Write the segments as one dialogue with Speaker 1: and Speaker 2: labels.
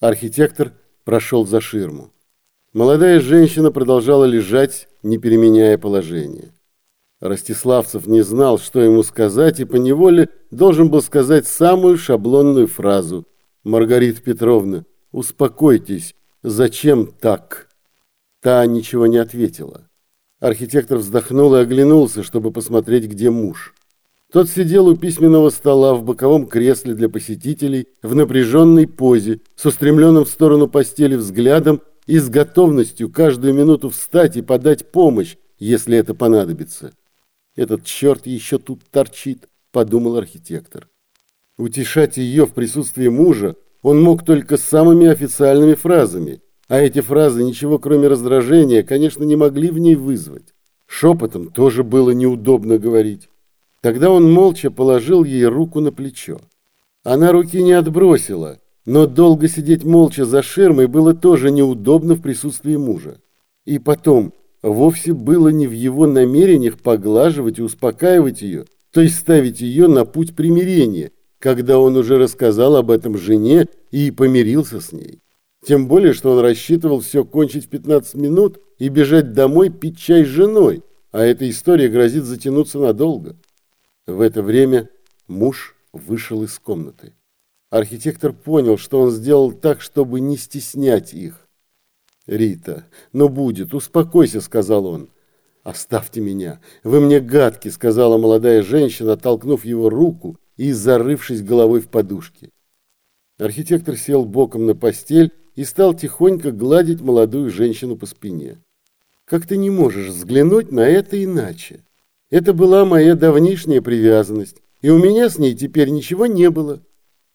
Speaker 1: Архитектор прошел за ширму. Молодая женщина продолжала лежать, не переменяя положение. Ростиславцев не знал, что ему сказать, и поневоле должен был сказать самую шаблонную фразу. «Маргарита Петровна, успокойтесь, зачем так?» Та ничего не ответила. Архитектор вздохнул и оглянулся, чтобы посмотреть, где муж. Тот сидел у письменного стола в боковом кресле для посетителей в напряженной позе, с устремленным в сторону постели взглядом и с готовностью каждую минуту встать и подать помощь, если это понадобится. «Этот черт еще тут торчит», — подумал архитектор. Утешать ее в присутствии мужа он мог только самыми официальными фразами, а эти фразы ничего кроме раздражения, конечно, не могли в ней вызвать. Шепотом тоже было неудобно говорить. Тогда он молча положил ей руку на плечо. Она руки не отбросила, но долго сидеть молча за ширмой было тоже неудобно в присутствии мужа. И потом, вовсе было не в его намерениях поглаживать и успокаивать ее, то есть ставить ее на путь примирения, когда он уже рассказал об этом жене и помирился с ней. Тем более, что он рассчитывал все кончить в 15 минут и бежать домой пить чай с женой, а эта история грозит затянуться надолго. В это время муж вышел из комнаты. Архитектор понял, что он сделал так, чтобы не стеснять их. «Рита, ну будет, успокойся», — сказал он. «Оставьте меня. Вы мне гадки», — сказала молодая женщина, толкнув его руку и зарывшись головой в подушки. Архитектор сел боком на постель и стал тихонько гладить молодую женщину по спине. «Как ты не можешь взглянуть на это иначе?» Это была моя давнишняя привязанность, и у меня с ней теперь ничего не было.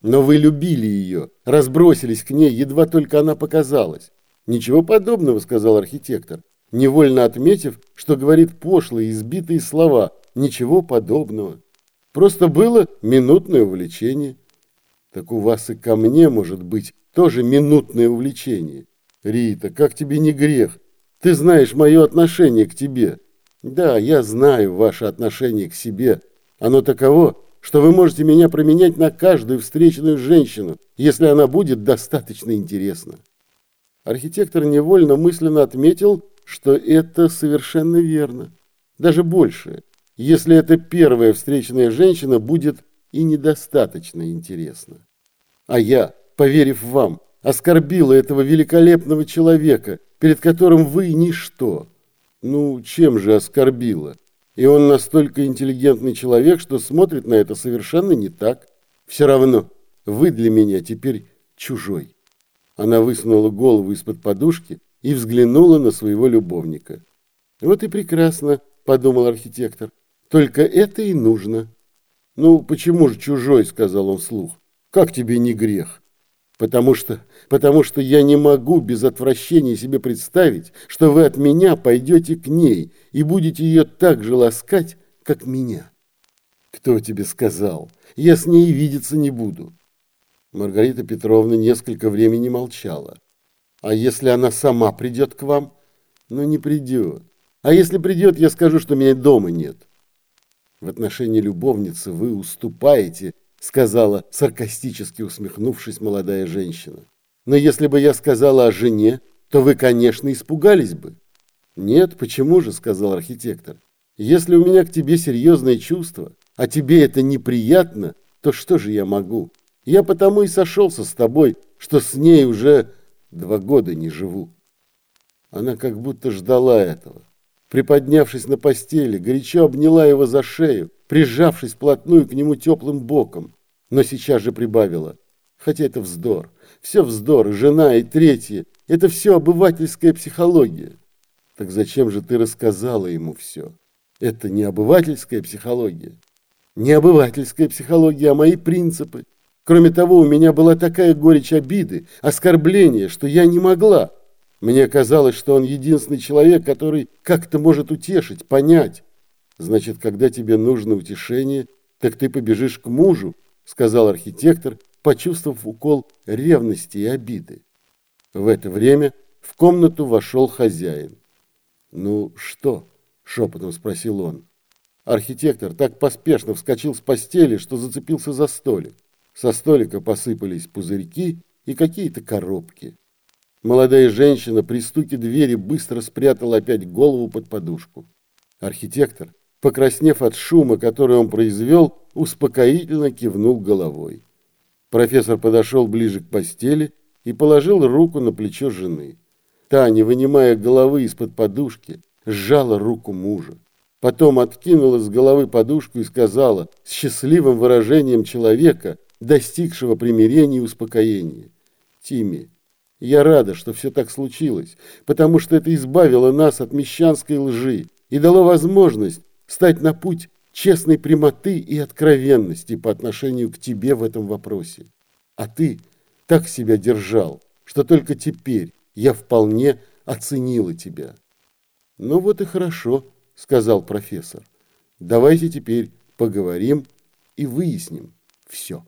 Speaker 1: Но вы любили ее, разбросились к ней, едва только она показалась. Ничего подобного, сказал архитектор, невольно отметив, что говорит пошлые, избитые слова. Ничего подобного. Просто было минутное увлечение. Так у вас и ко мне, может быть, тоже минутное увлечение. Рита, как тебе не грех? Ты знаешь мое отношение к тебе. Да, я знаю ваше отношение к себе. Оно таково, что вы можете меня променять на каждую встречную женщину, если она будет достаточно интересна. Архитектор невольно мысленно отметил, что это совершенно верно. Даже больше, если эта первая встречная женщина будет и недостаточно интересна. А я, поверив вам, оскорбила этого великолепного человека, перед которым вы ничто. Ну, чем же оскорбила? И он настолько интеллигентный человек, что смотрит на это совершенно не так. Все равно, вы для меня теперь чужой. Она высунула голову из-под подушки и взглянула на своего любовника. Вот и прекрасно, подумал архитектор. Только это и нужно. Ну, почему же чужой, сказал он вслух. Как тебе не грех? Потому что, потому что я не могу без отвращения себе представить, что вы от меня пойдете к ней и будете ее так же ласкать, как меня. Кто тебе сказал? Я с ней видеться не буду. Маргарита Петровна несколько времени молчала. А если она сама придет к вам? Ну, не придет. А если придет, я скажу, что меня дома нет. В отношении любовницы вы уступаете сказала, саркастически усмехнувшись молодая женщина. Но если бы я сказала о жене, то вы, конечно, испугались бы. Нет, почему же, сказал архитектор. Если у меня к тебе серьезное чувство, а тебе это неприятно, то что же я могу? Я потому и сошелся с тобой, что с ней уже два года не живу. Она как будто ждала этого. Приподнявшись на постели, горячо обняла его за шею, прижавшись вплотную к нему теплым боком, но сейчас же прибавила. Хотя это вздор. Все вздор, жена и третье. Это все обывательская психология. Так зачем же ты рассказала ему все? Это не обывательская психология. Не обывательская психология, а мои принципы. Кроме того, у меня была такая горечь обиды, оскорбления, что я не могла. Мне казалось, что он единственный человек, который как-то может утешить, понять. Значит, когда тебе нужно утешение, так ты побежишь к мужу, сказал архитектор, почувствовав укол ревности и обиды. В это время в комнату вошел хозяин. «Ну что?» – шепотом спросил он. Архитектор так поспешно вскочил с постели, что зацепился за столик. Со столика посыпались пузырьки, и какие-то коробки. Молодая женщина при стуке двери быстро спрятала опять голову под подушку. Архитектор, покраснев от шума, который он произвел, успокоительно кивнул головой. Профессор подошел ближе к постели и положил руку на плечо жены. Та, не вынимая головы из-под подушки, сжала руку мужа. Потом откинула с головы подушку и сказала с счастливым выражением человека, достигшего примирения и успокоения. «Тимми, я рада, что все так случилось, потому что это избавило нас от мещанской лжи и дало возможность стать на путь честной прямоты и откровенности по отношению к тебе в этом вопросе. А ты так себя держал, что только теперь я вполне оценила тебя». «Ну вот и хорошо», — сказал профессор. «Давайте теперь поговорим и выясним все».